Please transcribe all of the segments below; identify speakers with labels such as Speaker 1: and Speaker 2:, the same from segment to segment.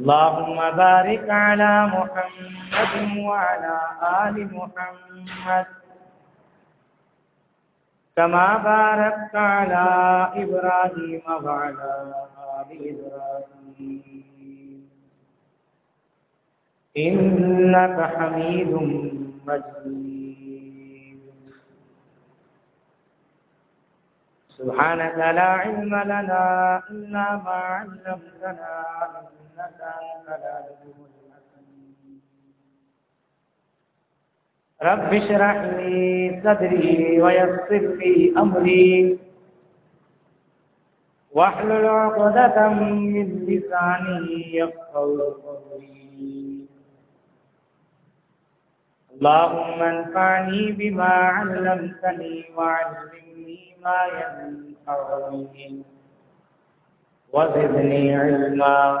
Speaker 1: اللهم بارك على محمد وعلى آل محمد. كما باركت على إبراهيم وعلى آل إبراهيم. إنك حميد مجيد. سبحانك لا علم لنا إلا ما علمتنا. رب اشرح لي صدري ويسر لي أمري واحلل عقدة من لساني يفقهوا قولي. اللهم انفعني بما علمتني وعلمني ما ينفعني. وزدني علما.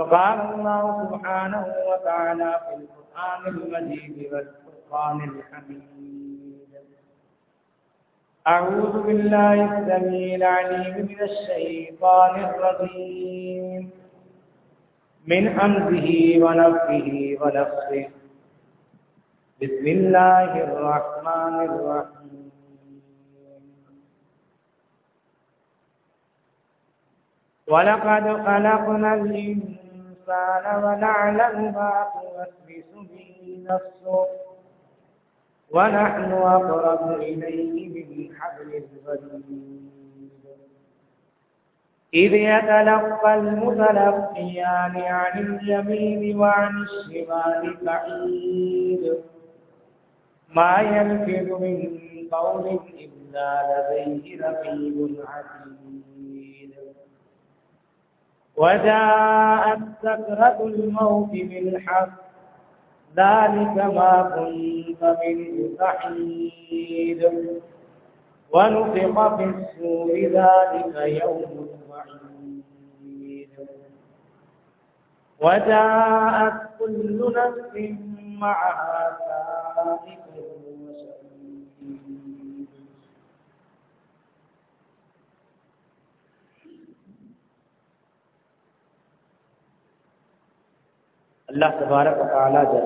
Speaker 1: فقال الله سبحانه وتعالى في القرآن المجيد والفرقان الحميد. أعوذ بالله السميع العليم من الشيطان الرجيم. من حمده ونفه ونفسه بسم الله الرحمن الرحيم. ولقد خلقنا الإنسان ونعلم ما توسوس به نفسه ونحن أقرب إليه من حبل الوريد إذ يتلقى المتلقيان عن اليمين وعن الشمال بعيد ما يلفظ من قول إلا لديه رقيب عتيد. وجاءت سكرة الموت بالحق. ذلك ما كنت منه تحيد. ونفق في السور ذلك يوم الوعيد. وجاءت كل نفس معها سائق اللہ تبارک و تعالی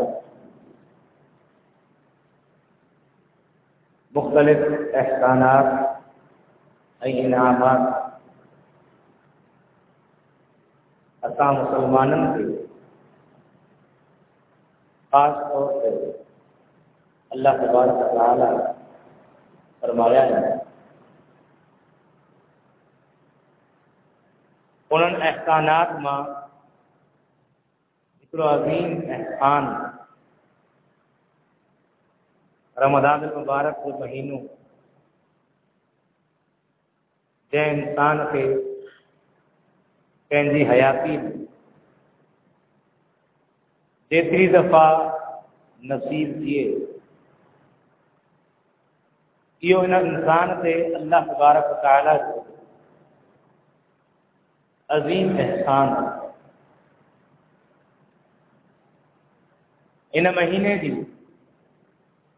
Speaker 1: مختلف احسانات انعامات عطا مسلمانوں کے خاص طور سے اللہ تبارک و تعالی فرمایا ہے۔ ان احسانات میں عظیم احسان۔ رمضان المبارک مبارک مہینوں۔ جن انسان کے حیاتی جیتری دفعہ نصیب تھے یہ انسان کے اللہ مبارک تعالیٰ عظیم احسان۔ ہے ان مہینے دی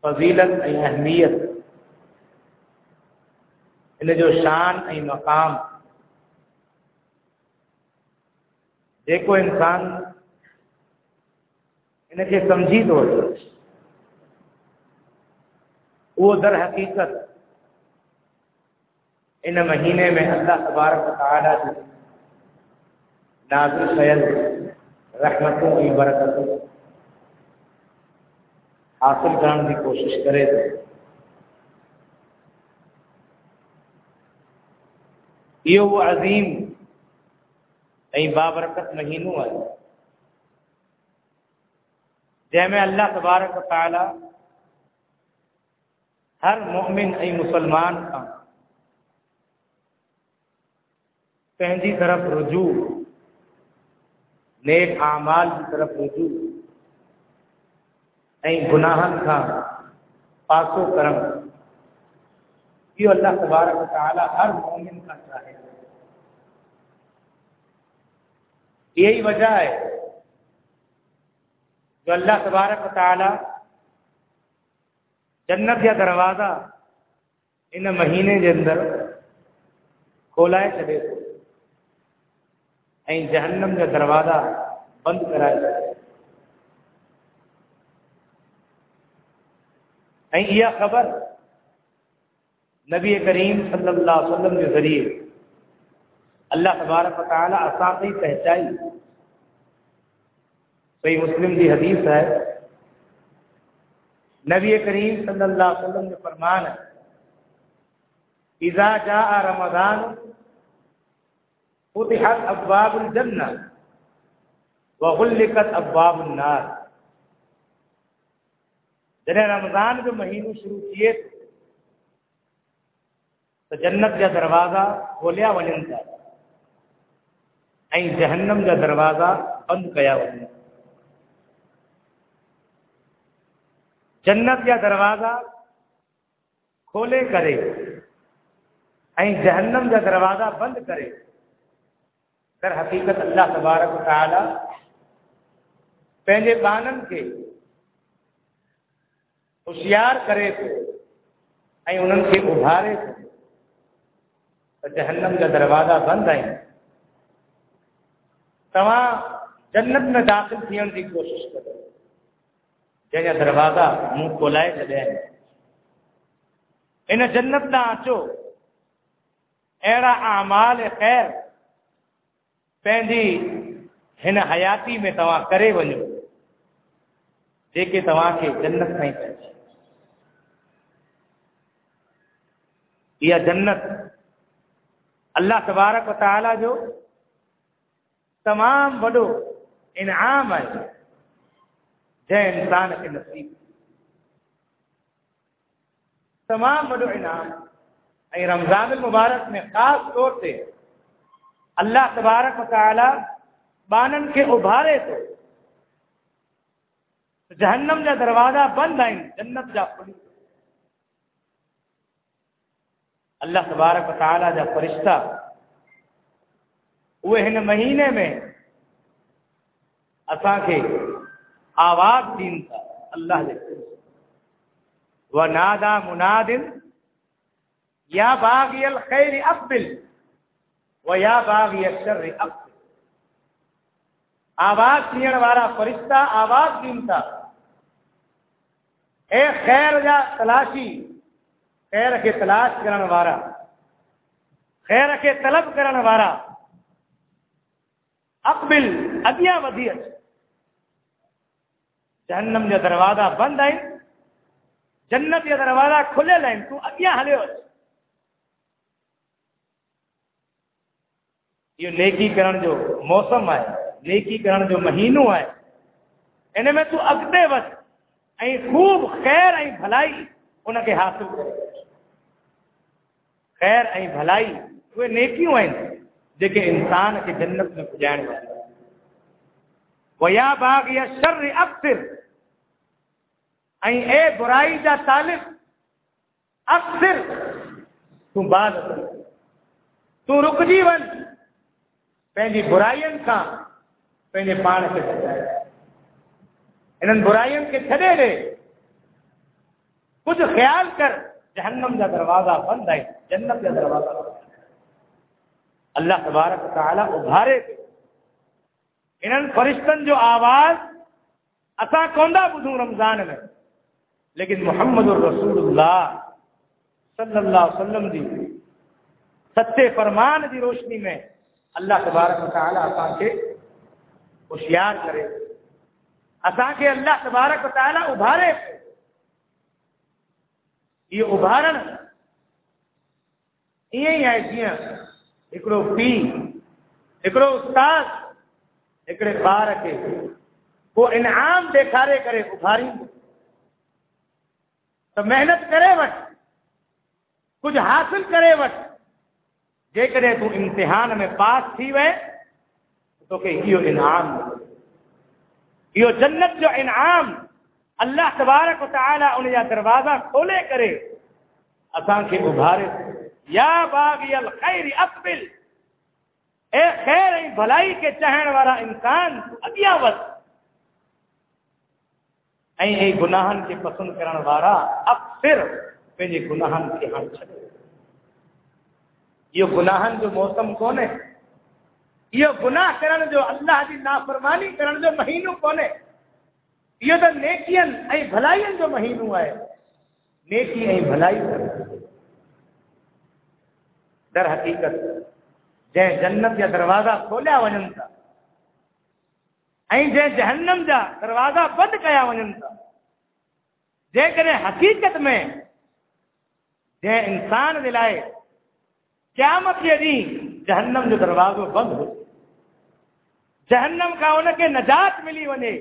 Speaker 1: فضیلت اہمیت، ان جو شان انجو شانق انسان ان کے سمجھی تو اچھے وہ در حقیقت ان مہینے میں اللہ تبارک ناز رقم حاصل کرنے کی کوشش کرے یہ وہ عظیم نہیں بابرکت مہینوں ہے جے میں اللہ تبارک و تعالی ہر مومن ای مسلمان کا پہنجی طرف رجوع، نیک اعمال کی طرف رجوع۔ نہیں، گناہن کا پاس و کرم۔ یہ اللہ تبارک تعالیٰ ہر مومن کا چاہے۔ یہی وجہ ہے جو اللہ تبارک و تعالی جنت یا دروازہ ان مہینے کے اندر کھولا ہے شبے جہنم کا دروازہ بند کرائے نہیں یہ خبر نبی کریم صلی اللہ علیہ وسلم کے ذریعے اللہ تبارک تعالیٰ اساسی پہچائی۔ صحیح مسلم کی حدیث ہے۔ نبی کریم صلی اللہ علیہ وسلم کے فرمان ہے، اذا جاء رمضان فتحت ابواب الجنہ وغلقت ابواب النار جنہیں رمضان جو مہینے شروع کیے تو جنت کا دروازہ کھولیا ونن کا جہنم کا دروازہ بند کیا ونن جنت کا دروازہ کھولے کرے جہنم کا دروازہ بند کرے۔ در حقیقت اللہ تبارک و تعالی پہلے بانن کے ہوشیار کرے پہ اندھارے پہ ہنم کا دروازہ بند ہے تع جت میں داخل کر کوشش کرو جن کا دروازہ منہ کھولے چین جتنا اچھو اڑا آمال خیر پین حیات میں تع کرو جی تاکہ جنت تھی پہنچے یا جنت۔ اللہ تبارک و تعالی جو تمام وڈو انعام ہے، جے انسان کے نصیب۔ تمام بڑو انعام۔ اے رمضان المبارک میں خاص طور سے اللہ تبارک و تعالی بانن کے ابھارے تو جہنم جا دروازہ بند آئیں، جنت جا کھلی۔ اللہ تبارک و تعالی جا فرشتہ وہ ہن مہینے میں، اساں کے آواز دین تھا، اللہ دے و نادا منادن یا باغی الخیر اقبل و یا باغی الشر اقبل آواز دین والا فرشتہ آواز دین تھا، اے خیر جا تلاشی خیر کے تلاش کرن وارا خیر کے طلب کرن وارا اقبل اگیا ودیت جہنم جا دروازہ بند آئیں جنت یا دروازہ کھلے لائن، تو اگیا ہلے ہو یہ نیکی کرن جو موسم ہے، نیکی کرن جو مہینو ہے ان میں تو اگتے وس خوب خیر بھلائی ان کے حاصل کرے۔ خیر بھلائی اے نیک انسان کے جنت میں پجائیں ویا باغ یا شر اکثر اے برائی جا تال سو بال تک برائوں کا پان سے ان برائن کے چھڑے دے کچھ خیال کر جہنم کا دروازہ بند ہے، جنت کا دروازہ بند اللہ تبارک تعالیٰ ابھارے تھے۔ فرشتن جو آواز اتا کوندہ بدھوں رمضان میں؟ لیکن محمد الرسول اللہ صلی اللہ علیہ وسلم دی ستے فرمان دی روشنی میں اللہ تبارک تعالیٰ اساں کے ہوشیار کرے۔ اساں کے اللہ تبارک تعالیٰ ابھارے یہ ابھار یہ ہی ایسی ہیں ایکڑو پی ایکڑو استاد ایکڑے بار کے۔ وہ انعام دے کرے کربھاری تو محنت کرے کری کچھ حاصل کرے بٹ جے کرے تو امتحان میں پاس تھی وے، تو کہ یہ انعام۔ یہ جنت جو انعام۔ اللہ تبارک و تعالی انہیا دروازہ کھولے کرے۔ اسان کے ابھارے یا باغی الخیر اقبل۔ اے خیر ای بھلائی کے چہن والا انسان اگیا وس ای ای گناہن کے پسند کرن والا اب پھر پنجے گناہن کے ہاں چھڑے۔ یہ گناہن جو موسم کونے یہ گناہ کرن جو اللہ دی نافرمانی کرن جو مہینوں کونے یہ تو نیکی بھلائی مہینوں آئے۔ نیکی، ای بھلائی۔ در در حقیقت جی جنت یا دروازہ کھولیا ونن و جی جہنم جا دروازہ بند کیا ونن تا۔ جے کرے حقیقت میں جے انسان دلائے، قیامت یہ دی جہنم جو دروازوں بند ہو۔ جہنم کا ان کے نجات ملی ونے۔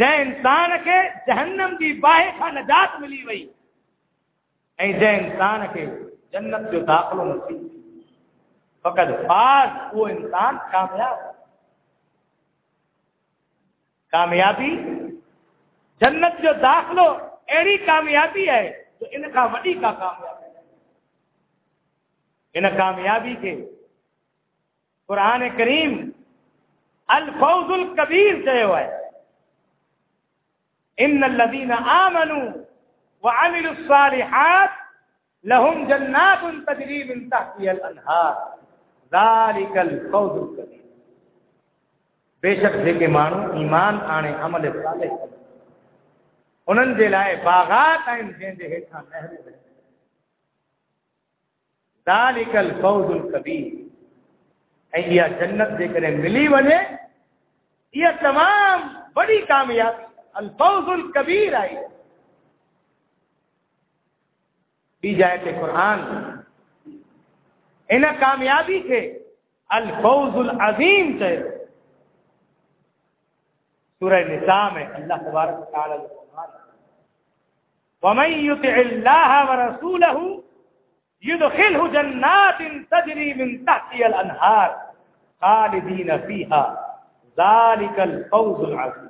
Speaker 1: جے انسان کے جہنم دی باہے کا نجات ملی وئی اے جے انسان کے جنت جو داخل نصیب فقط فاز وہ انسان کامیاب۔ کامیابی جنت جو داخلو ایڑی کامیابی ہے تو ان کا وڈی کا کامیابی ہے۔ ان کامیابی کے قرآن کریم الفوز القبیر سے ہوئے ان الذين امنوا وعملوا الصالحات لهم جنات تجري من تحتها الانهار ذلك الفوز الكبير. بے شک جے مانو، ایمان آنے، عمل صالح انہن دے لائے باغات آئن جن دے ہیٹھا نہر ذالک الفوز الكبير. اے جنت دے کرے ملی ونے یہ تمام بڑی کامیابی الفوز القبیر آئی۔ پی جائے تھے قرآن انہیں کامیابی کے الفوز العظیم سے۔ سورہ نساء میں اللہ تبارک تعالی وَمَنْ يُتِعِ اللَّهَ وَرَسُولَهُ يُدْخِلْهُ جَنَّاتٍ تجري مِنْ تَحْتِيَ الانهار خَالِدِينَ فِيهَا۔ ذَلِكَ الفوز العظيم۔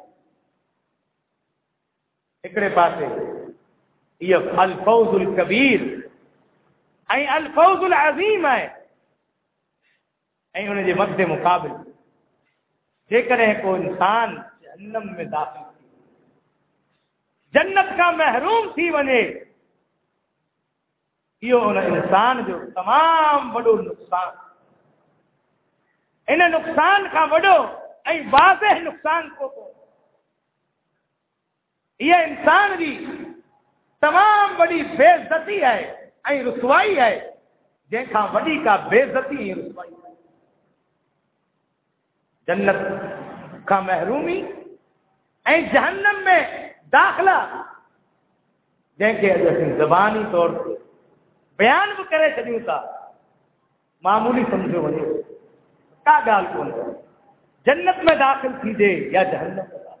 Speaker 1: ایکڑے پاس یہ الف ال کبیر الف الع عظیم ہے ان کے من مقابل۔ جسان جنم میں داخل جنت کا محروم تھی وجے یہ انسان جو تمام وقصان ان نقصان کا وڈو نقصان کو یہ انسان بھی تمام بڑی بے عزتی ہے رسوائی ہے۔ جیسا وڈی کا بے عزتی ہے، رسوائی جنت کا محرومی جہنم میں داخلہ۔ جن کے زبانی طور سے بیان بھی کرے چلوں تھا معمولی سمجھو وجہ کا گال کون؟ جنت میں داخل کیجیے یا جہنم میں داخل؟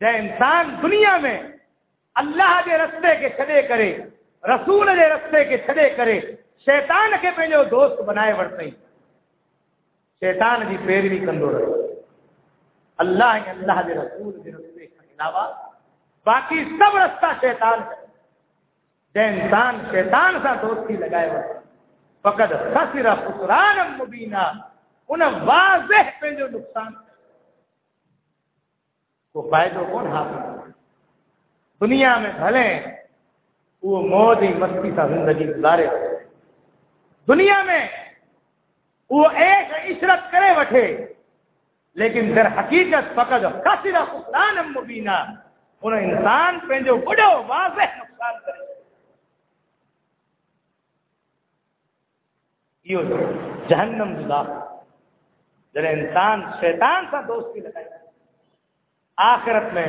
Speaker 1: جے انسان دنیا میں اللہ کے رستے کے چھڑے کرے، رسول کے رستے کے چھڑے کرے، شیطان کے پہ جو دوست بنائے ورتئی شیطان جی پیروی کندو رہے۔ اللہ کے اللہ کے رسول کے رستے کے علاوہ باقی سب رستہ شیطان ہے۔ جے انسان شیطان سا دوستی لگائے ورتئی فقط خسر خسران مبینہ ان واضح پہ جو نقصان کو فائدہ کون حاصل دنیا میں بھلے، وہ موج ہی مستی سا زندگی گزارے۔ دنیا میں وہ ایک عشرت کرے وٹھے لیکن در حقیقت فقط کثر خسران مبینہ ان انسان پنجو وڈو واضح نقصان کرے۔ یہ جہنم جدا جب انسان شیطان سا دوستی لگائے آخرت میں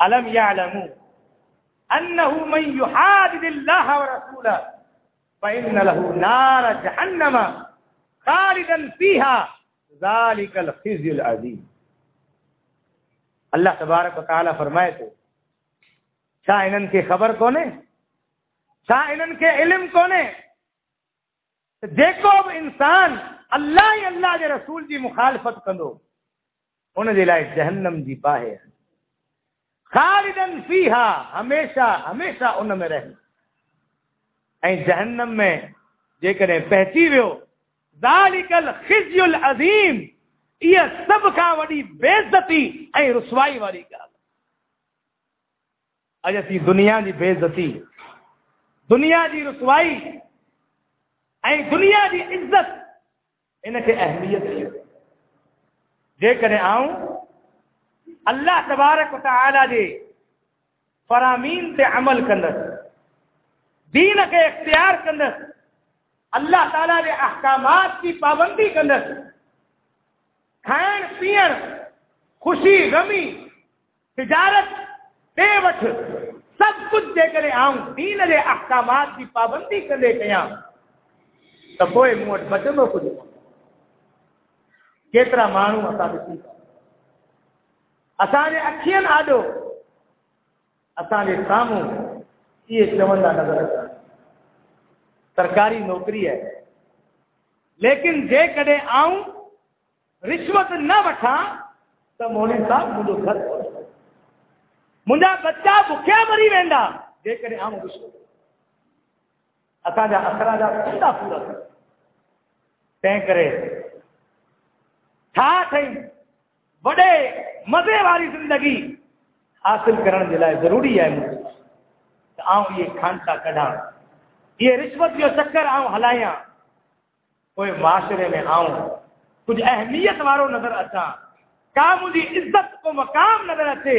Speaker 1: علم یعلمو انہو من یحادد يحادد الله ورسوله فان لہو نار جہنم خالدا فیہا، ذالک الخزي العظیم۔ اللہ تبارک و تعالیٰ فرمائے تو شاہ کی خبر کونے شاہ کے علم کونے دیکھو اب انسان اللہ اللہ کے رسول جی مخالفت کندو ان دلا جہنم جی پاہے خالدن فیہا، ہمیشہ ہمیشہ ان میں رہنا جہنم میں جے کرے پہتی ویو ذالک الخزی العظیم، یہ سب کا وڈی بے عزتی ایں رسوائی والی گال اج تھی دنیا بے عزتی دنیا کی رسوائی اور دنیا کی عزت ان کے اہمیت دیو. جے کرے آؤں، اللہ تبارک و تعالی دے فرامین تے عمل کرس دین کے اختیار کرس اللہ تعالی دے احکامات کی پابندی کس کھائیں خوشی، غمی، تجارت بے وٹھ سب کچھ دے کرے آؤں، دین دے احکامات کی پابندی کرے آؤں۔ تو کوئی موٹ بچندو کچھ کیترا مانو اسا ڈسی اسا دے اکھیاں آڈو اسا دے ساموں، یہ چوندہ نظر ہے سرکاری نوکری ہے۔ لیکن جے کڈے آؤں، رشوت نہ وٹھاں تو مولوی صاحب مجھے گھر مجھا بچہ بخیا مری وا جی آؤں اچھا اخراجہ پتا سورت تین مزے والی زندگی حاصل کرنے ضروری ہے آؤں یہاں کڑا یہ رشوت جو چکر آؤں ہلائیں کوئی معاشرے میں آؤں کچھ اہمیت والوں نظر اچا کا عزت کو مقام نظر اچے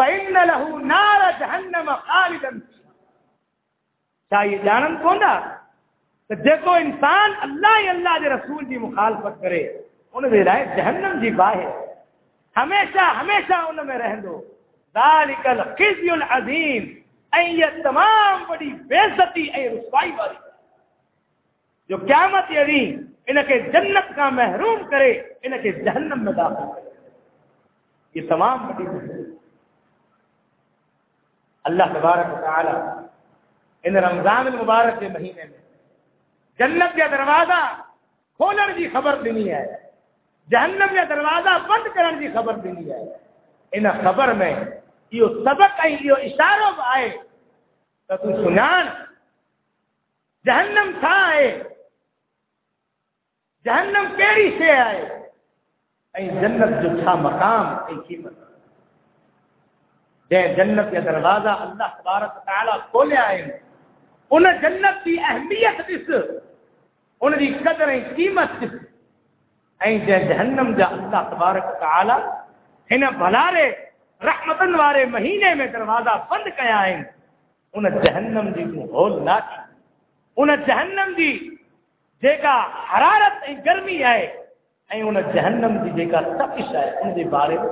Speaker 1: فإن له نار جهنم خالدا فيها۔ کیا یہ جانن کوندا کہ جیکو انسان اللہ ہی اللہ دے رسول دی مخالفت کرے، ان دے رائے جہنم دی باہ ہمیشہ ہمیشہ ان میں رہندو ذالک الخزي العظیم۔ اے یہ تمام بڑی بے عزتی اے رسوائی والی۔ جو قیامت یعنی ان کے جنت کا محروم کرے، ان کے جہنم میں داخل کرے۔ یہ تمام بڑی اللہ تبارک و تعالی ان رمضان المبارک کے مہینے میں جنت کا دروازہ کھولن کی خبر دینی ہے، جہنم کا دروازہ بند کرنے کی خبر دینی ہے۔ ان خبر میں یہ سبق یہ اشاروں آئے۔ تو تم سنان، جہنم تھا ہے؟ جہنم کیڑی سے آئے؟ اے جنت جو تھا مقام، اے قیمت۔ جنت کا دروازہ اللہ تبارک تعالیٰ کھولے آئے انہیں جنت کی اہمیت دس۔ ان کی قدر قیمت دس۔ جے جہنم جا اللہ تبارک تعلیٰ بھلارے رحمتن والے مہینے میں دروازہ بند کھانے ان جہنم کی ان جہنم کی حرارت گرمی ہے تقش ہے ان کے بارے میں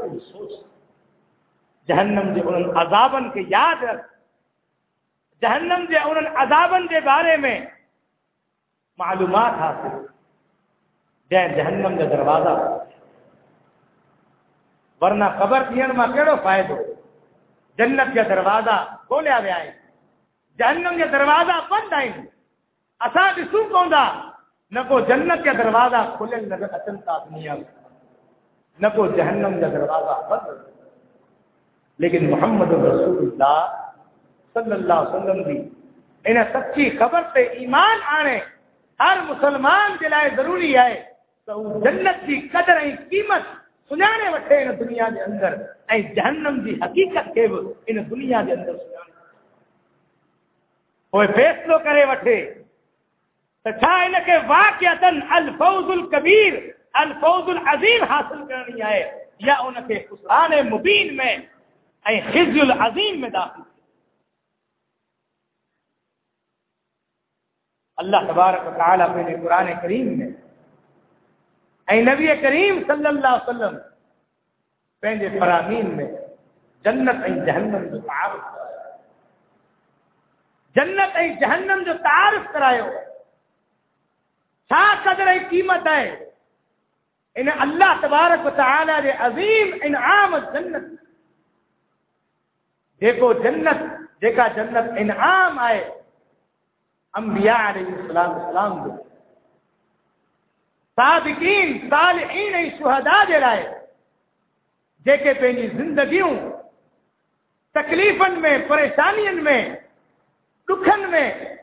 Speaker 1: جہنم جے انہوں عذابن کے یاد رکھ۔ جہنم جے انہوں عذابن کے بارے میں معلومات حاصل۔ جے جہنم جے دروازہ۔ ورنہ خبر تھیئن ماں کیڑو فائدہ جنت جے دروازہ کھولیا ویا ہے جہنم جے دروازہ بند آئیں اساں بھی سو کوندا نہ کو جنت جو دروازہ کھلن نظر اچن تا دنیا۔ نہ کو جہنم کا دروازہ بند۔ لیکن محمد رسول اللہ صلی اللہ علیہ وسلم دی۔ انہیں سچی خبر سے ایمان آنے، ہر مسلمان کے لائے ضروری ہے تو جنت کی قدر ہی قیمت سنانے وٹھے ان دنیا کے اندر۔ اے جہنم کی حقیقت کے بھی ان دنیا کے اندر سنانے۔ کوئی فیصلو کرے وٹھے تو ان کے واقعتن الفوز الکبیر، الفوز العظیم حاصل کرنی ہے۔ یا ان کے خسران مبین میں خزی العظیم میں داخل اللہ تبارک و تعالیٰ اپنے قرآن کریم میں اے نبی کریم صلی اللہ علیہ وسلم پہلے فرامین میں جنت اے جہنم جو تعارف کرائے جنت اے جہنم جو تعارف کرائے ہو۔ شا قدر اے قیمت ہے۔ ان اللہ تبارک و تعالیٰ نے عظیم انعام جنت دیکھو جنت، دیکھا جنت انعام آئے۔ انبیاء علیہ السلام اسلام دے صادقین صالحین شہداء دلائے جے کہ پہنی زندگیوں تکلیفن میں پریشانین میں دکھن میں،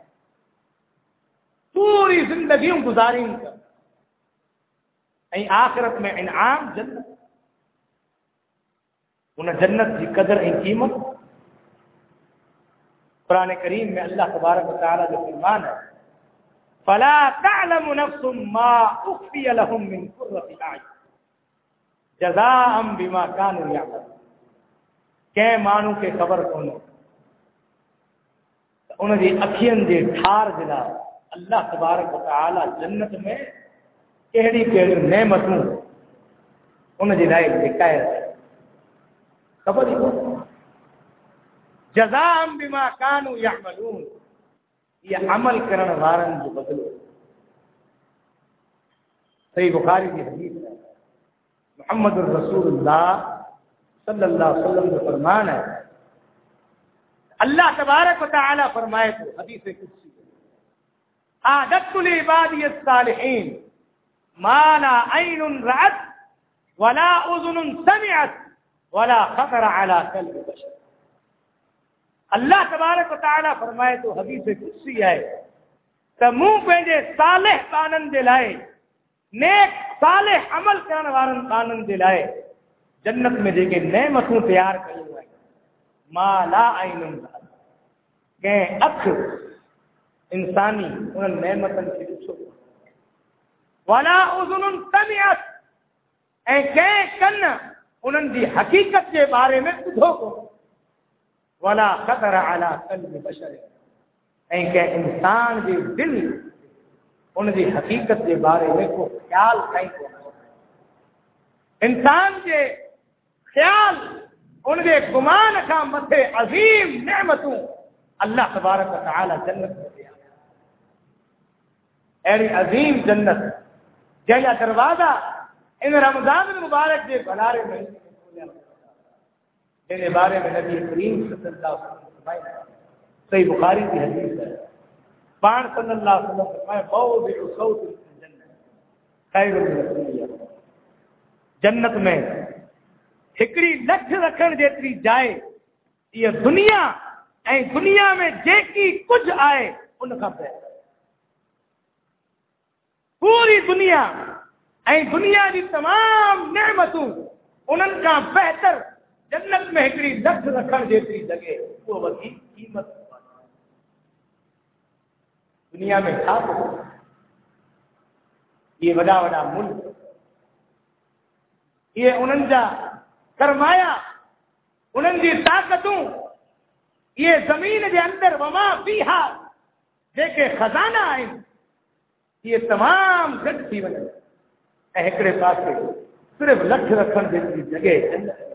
Speaker 1: پوری زندگیوں گزاریں۔ کر آخرت میں انعام جنت۔ ان جنت کی قدر قیمت۔ قرآن کریم میں اللہ تبارک و تعالیٰ جو فرمان ہے، فلا تعلم نفس ما اخفي لهم من قرة اعين جزاء بما كانوا کہ مانو کے خبر کونو انہوں دی اکھین دے ٹھار دلا اللہ تبارک و تعالی جنت میں کیڑی کیڑی نعمتوں، انہوں دی لائے دکھائے خبر ہی جزاء بما كانوا يعملون. یہ عمل کرن وارن جو بدلو صحیح بخاری کی حدیث ہے محمد الرسول اللہ صلی اللہ علیہ وسلم کا فرمان ہے اللہ تبارک و تعالی فرمائے تو حدیث قدسی عادت العباد الصالحین ما لا عين رأت ولا اذن سمعت ولا خطر على قلب بشر اللہ تبارک و تعالیٰ فرمائے تو حدیث قدسی آئے تو منہ پیجے صالح قانن دلائے نیک صالح عمل کرنے والن قانن دلائے جنت میں جے کے نعمتوں تیار کر ہوئے۔ مالا عین گئے اکھ انسانی انہوں نعمتن کی رسو ولا اذن سمعت۔ اے کن انہوں دی حقیقت کے بارے میں بدھو کو ولا قطر علی قلب بشر۔ کہیں کہ انسان دی دل، ان دی حقیقت دے بارے میں کو خیال کہیں کو انسان دے خیال، ان دے گمان کا متھے عظیم نعمتوں اللہ تبارک و تعالی جنت میں عظیم جنت جہاں دروازہ ان رمضان مبارک کے بلارے میں۔ میرے بارے میں نبی کریم صلی اللہ علیہ وسلم صحیح بخاری کی حدیث ہے۔ پان صلی اللہ علیہ وسلم فرمائے، موضع صوت الجنت خیر الرسولیہ جنت میں ہکڑی لکھ رکھن جیتری جائے، یہ دنیا، اے دنیا میں جیکی کچھ آئے، ان کا بہتر پوری دنیا، اے دنیا کی تمام نعمتوں ان کا بہتر جنت میں ہکڑی لکھ رکھن جیتری جگہ، وہ وکی قیمت دنیا میں تھا تو یہ وڈا وڈا ملک۔ یہ انجا سرمایا انہن جی طاقتوں۔ یہ زمین کے اندر، وما بیہا جے خزانہ آئیں یہ تمام گٹ تھی ونے اہکڑے پاسے صرف لکھ رکھن جیتری جگہ جنت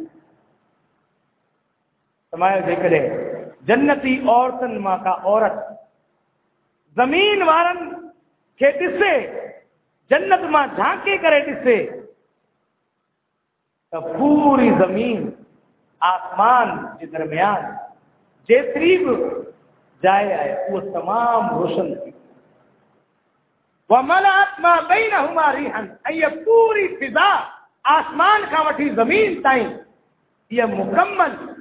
Speaker 1: سمایا ذکر ہے جنتی عورتن ماں کا عورت، زمین وارن کھیتی سے جنت ماں جھانکے کرے کس سے پوری زمین، آسمان کے درمیان جے قریب جائے آئے، وہ تمام روشن تھی۔ وہ مل آتما گئی نہ ہماری ہن یہ پوری فضا آسمان کا وٹھی زمین تائیں، یہ مکمل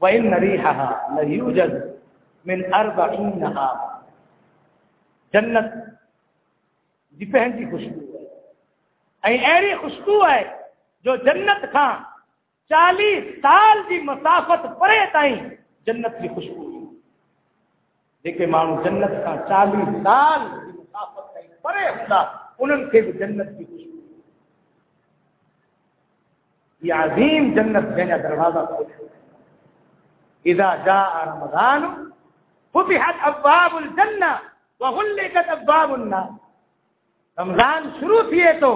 Speaker 1: وَإِن نَرِيحَهَا لَيُوجَدْ مِنْ أَرْبَعِينَهَا۔ جنت دوپہر جی خوشبو ہے۔ یعنی این ایری خوشبو ہے جو جنت کا چالیس سال جی مسافت پرے تائیں جنت جی خوشبو ہے۔ دیکھیں مانو، جنت کا چالیس سال جی مسافت تائیں پرے ہوتا، انہوں کے بھی جنت جی خوشبو ہے۔ یہ عظیم جنت جنہ دروازہ کھولے إذا جاء رمضان فتحت أبواب الجنة وغلقت أبواب النار. رمضان شروع تھیے تو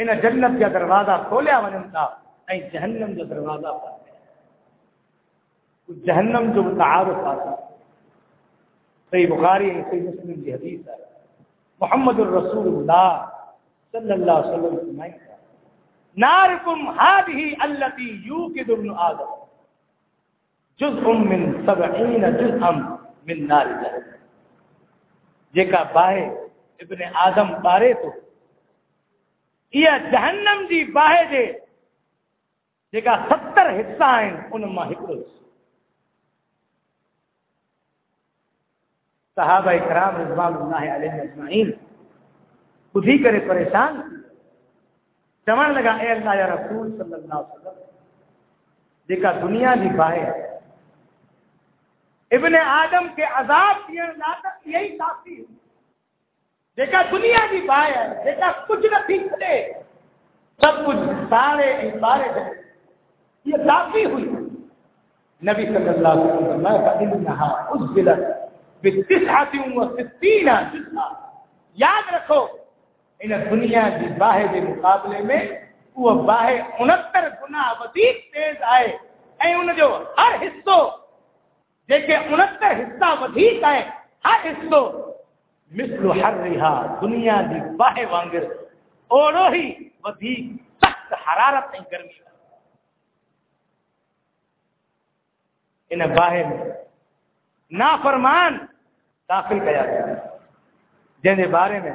Speaker 1: إن جنت جا دروازہ کھولیا ونم تھا ان جہنم جا دروازہ کھولیا جہنم جو تعارف آتا صحیح بخاری ہے صحیح مسلم کی حدیث ہے محمد الرسول اللہ صلی اللہ علیہ وسلم نارکم هذه التي يوقد ابن آدم. جز ام من سبعین جز ام من نار جہنم۔ جیکا باہے، ابن آدم بارے تو۔ یہ جہنم جی باہے جے جیکا ستر حصہ آئیں ان ماں ہکڑو صحابہ اکرام رضوان اللہ علیہ اجمعین بدھی کرے پریشان۔ چوڑ لگا، اے اللہ یا رسول صلی اللہ علیہ وسلم جیکا دنیا جی باہے۔ ابن آدم کے عذاب کی لاگت یہی کافی ہے جیسا دنیا کی ہے جیسا کچھ نہ پھینکتے سب کچھ سارے سارے یہ کافی ہوئی۔ نبی صلی اللہ علیہ وسلم اس بلت بتسعت و ستین تین یاد رکھو، ان دنیا کی باہر کے مقابلے میں وہ باہر انہتر گنا ودیق تیز آئے۔ ان جو ہر حصو جیسے کہ انہتر حصہ ودھیک ہے۔ ہر حصہ مثل ہر رہا دنیا دی باہے وانگر۔ اوڑو ہی ودھیک سخت حرارت نہیں گرمی۔ انہیں باہے میں نافرمان داخل کیا گیا۔ جن بارے میں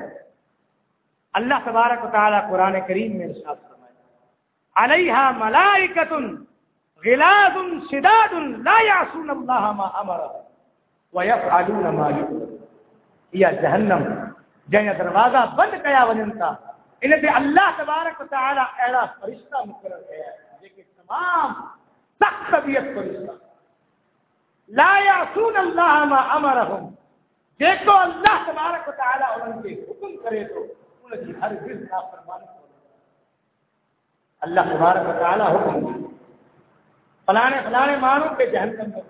Speaker 1: اللہ تبارک و تعالیٰ قرآن کریم میں ارشاد فرمایا علیہ ملائکتن غلاظ شداد لا يعصون الله ما امرهم ويفعلون ما يؤمر. يا جهنم جن دروازہ بند کیا ونن کا. ان تے اللہ تبارک و تعالی اڑا فرشتہ مقرر کیا ہے جے کہ تمام سخت طبیعت فرشتہ لا يعصون الله ما امرهم دیکھو اللہ تبارک و تعالی ان کے حکم کرے تو انہاں دی ہر چیز نافرمانی اللہ تبارک و تعالی حکم دے. فلانے فلانے مانو کہ جہنم میں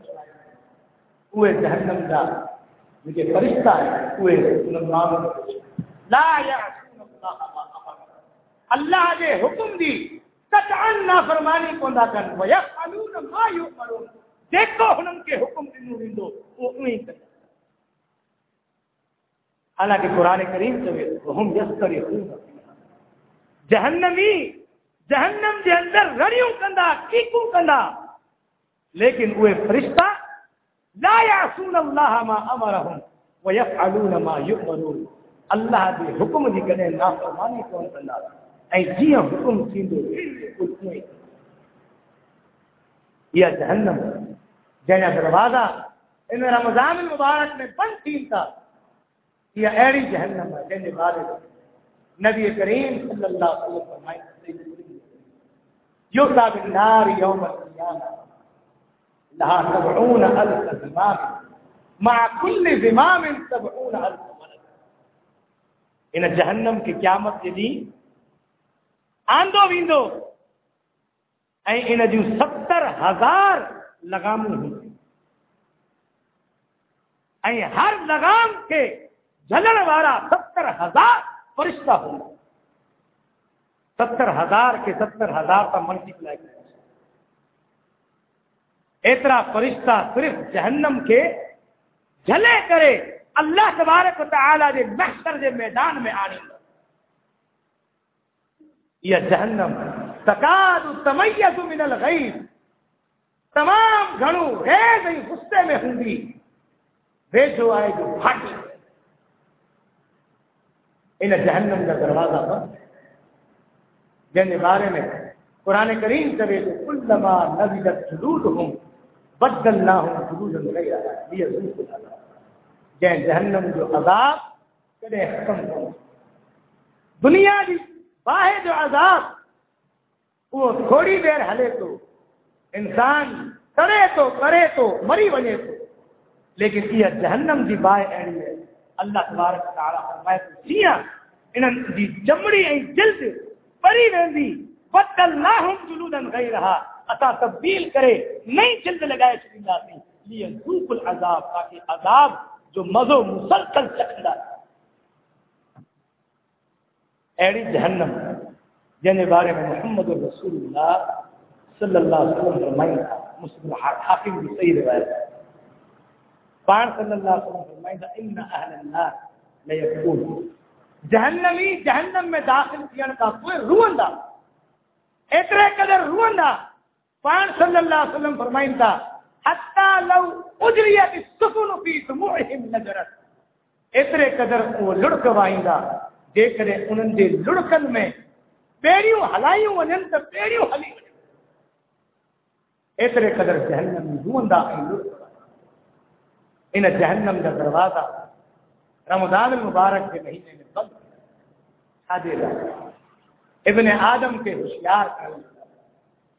Speaker 1: کوئے جہنم دا مجھے فرشتہ ہے۔ کوئے مسلمانوں کو لا یعصون اللہ ما امر۔ اللہ دے حکم دی، قطعا نافرمانی کو نہ کن و یفعلون ما یؤمرون دیکھو ہنم کے حکم دی نور دو او اویں کر حالانکہ قرآن کریم سے ہم یسترخون جہنمی جہنم دے اندر رڑیوں کندا کیکوں کندا لیکن وہ فرشتہ، لا یعصون اللہ ما امرہم ویفعلون ما یؤمرون۔ اللہ دے حکم دی گنے نافرمانی کون اللہ اے جی ہاں، حکم سیندو اتنے جہنم جنا دروازہ ان رمضان المبارک میں بند تھی تھا، یہ ایڑی جہنم ہے جن بارے نبی کریم صلی اللہ علیہ وسلم فرمائے یوم النار یوم القیامہ۔ لها سبعون ألف زمام. مع كل زمام سبعون ألف ملد إن الجهنم كي لگام ہوں ہر لگام کے جلن والا ستر ہزار فرشت ہوں ستر ہزار کے ستر ہزار تک ملٹ اتنا فرشتہ صرف جہنم کے جلے کرے، اللہ تبارک و تعالی دے محشر دے میدان میں آنی۔ یا جہنم تقاد تمیز من الغیب تمام گھنو ہے گئی غصے میں ہوں گی۔ بے جو آئے جو پھاٹی ان جہنم کا دروازہ بند۔ جن بارے میں قرآن کریم کرے تو علما نبی جلود ہوں بد اللہ جے جہنم جو عذاب کرے ختم ہو. دنیا دی باہر جو عذاب، وہ تھوڑی دیر ہلے تو، انسان کرے تو کرے تو، مری وجے تو. لیکن یہ جہنم کی باہ اڑی ہے. اللہ تبارک تعالی فرمائے تو، سیاں انن دی جمڑی جلد پری ویندی بدل نہ ہم جلودن غیرہا عطا تبدیل کرے، نئی جلد لگائے چکندا سے لیے ذوق العذاب، تاکہ عذاب جو مزو مسلسل چکندا ایڑی جہنم جن بارے میں محمد رسول اللہ صلی اللہ علیہ وسلم فرمائی تھا۔ مسلم حاکم کی صحیح روایت ہے۔ پان صلی اللہ علیہ وسلم فرمائیں ان اہل النار لا یقول جہنمی جہنم میں داخل کیا کا کوئی روندہ۔ اترے قدر روح روندہ۔ پان صلی اللہ علیہ وسلم فرمائن تھا، حتی لو اجریت السفن فی سموعہم نجرت۔ اترے قدر وہ لڑک وائندہ دیکھ رہے انہوں دے لڑکن میں پیریوں ہلائیوں ونن تا پیریوں ہلی ونن اترے قدر جہنم دون دا آئی لڑک انہیں جہنم دا دروازہ رمضان المبارک کے مہینے میں بند۔ حاضر ابن آدم کے ہوشیار کرنے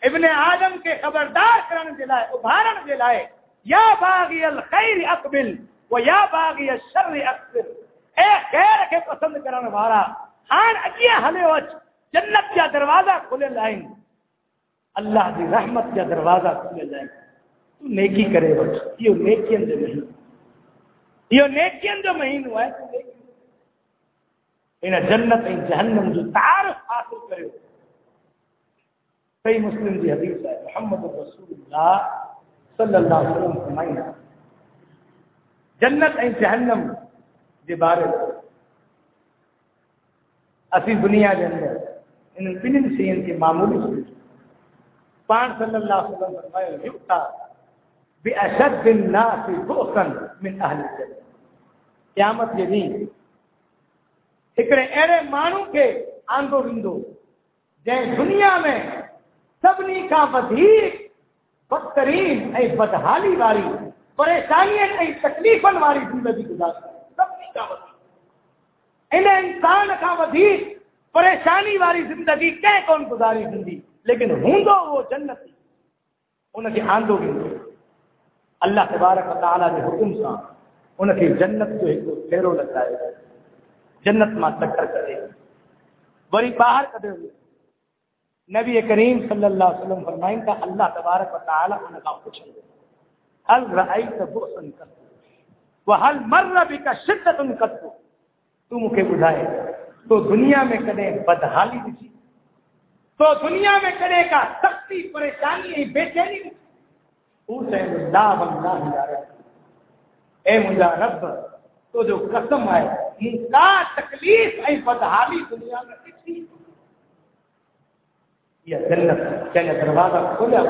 Speaker 1: ابن آدم کے خبردار کرن دلائے ابھارن دلائے یا باغی الخیر اقبل و یا باغی الشر اقبل۔ اے خیر کے پسند کرن بھارا ہان اگیا ہلے وچ جنت کا دروازہ کھلے لائیں۔ اللہ دی رحمت کا دروازہ کھلے لائیں۔ تو نیکی کرے وچ یہ نیکی اندر نہیں۔ یہ نیکی اندر مہین ہوا ہے انہیں جنت، ان جہنم جو تعارف حاصل کرے۔ ہو صحیح مسلم کی حدیث ہے، محمد رسول اللہ صلی اللہ علیہ وسلم فرمائیں جنت این جہنم کے بارے اسی دنیا کے اندر، ان بنن شیئن کی معمولی سے پان صلی اللہ علیہ وسلم فرمائے یقتا بأشد الناس بؤسا من اہل قیامت یہ دین ہکڑے اہڑے مانو کے آندو وندو جن دنیا میں سبنی کا وزیر بدترین ای بدحالی واری پریشانی ای تکلیفن واری زندگی گزار سبنی کا وزیر ان انسان کا وزیر پریشانی واری زندگی کہیں کون گزاری زندگی؟ لیکن ہوں دو وہ جنت۔ ان کے آندو بھی اللہ تبارک و تعالیٰ کے حکم سے ان کی جنت جو ایک پھیرو لگتا ہے جنت ماں چکر کرے۔ وری باہر کدے ہوئے۔ نبی کریم صلی اللہ علیہ وسلم فرمائیں کا اللہ تبارک و تعالی ان کا کچھ حل رہائی رأیت بؤسن کر وہ حل مر بک شدت ان کر تو مکھے بدھائے تو دنیا میں کدے بدحالی دسی تو دنیا میں کدے کا سختی، پریشانی بے چینی اسے لا واللہ یا رب۔ اے مجھا رب، تو جو قسم ہے ان کا تکلیف ای بدحالی دنیا میں کسی یہ جنت کہنے دروازہ کھولا،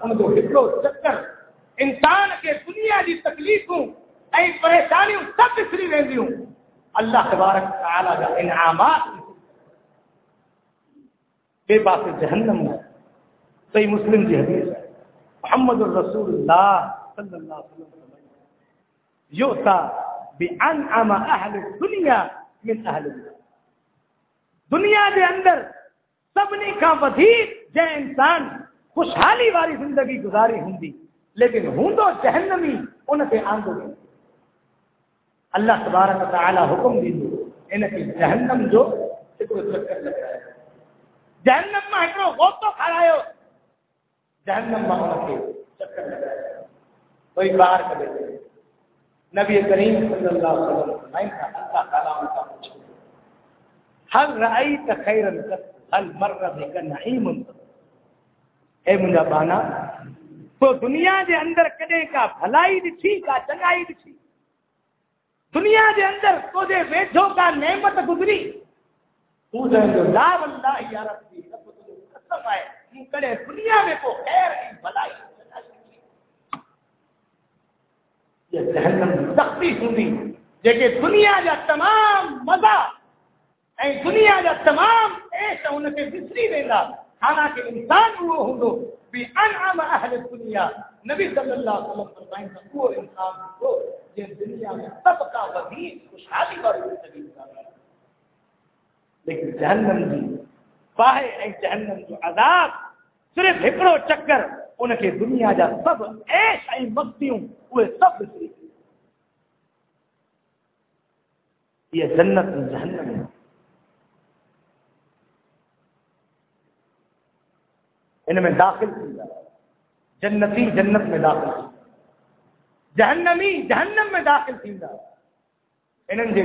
Speaker 1: ان کو ہکڑو چکر انسان کے دنیا کی تکلیفوں ای پریشانیوں، سب بسری ویندی ہوں۔ اللہ تبارک تعالی کا انعامات۔ بے باس جہنم ہے۔ صحیح مسلم کی حدیث ہے۔ محمد الرسول اللہ صلی اللہ علیہ وسلم یوتا بانعم اہل الدنیا من اہل الدنیا دنیا کے اندر سبنی کا وزیر جے انسان خوشحالی والی زندگی گزاری ہوں لیکن ہوں تو جہنمی ان کے آنگوں اللہ تبارک تعالی حکم دی دو ان کی جہنم جو چکر لگ رہا ہے۔ جہنم میں ہکڑو وہ تو کھڑا جہنم میں ان کے چکر لگ رہا ہے۔ کوئی باہر کر دیتے نبی کریم صلی اللہ علیہ وسلم اللہ تعالیٰ ان کا پوچھو۔ ہر رأی خیرن کر المر کا نعیم اے منجا بانا، تو دنیا دے اندر کدے کا بھلائی دھی کا چنگائی دھی دنیا دے اندر تو دے ویجھو کا نعمت گزری۔ تو دے جو لا واللہ یا رب دی رب تو قسم ہے تو کڑے دنیا میں کو خیر ہے بھلائی یہ جہنم سختی ہوندی جے کہ دنیا جا تمام مزہ دنیا جا تمام عیش ان کے بسری ویندا حالانکہ انسان وہ ہوندو اہل دنیا۔ نبی صلی اللہ علیہ وسلم فرمائیں کہ وہ انسان کو دنیا میں سب کا وزیر خوشحالی اور زندگی گزارا لیکن جہنم جی اے جہنم جو عذاب، صرف ہکڑو چکر، ان کے دنیا جا سب عیش ای مستیوں وہ سب بسری۔ یہ جنت جہنم ہے۔ ان میں داخل تھی جنتی جنت میں داخل جہنمی جہنم میں داخل تھی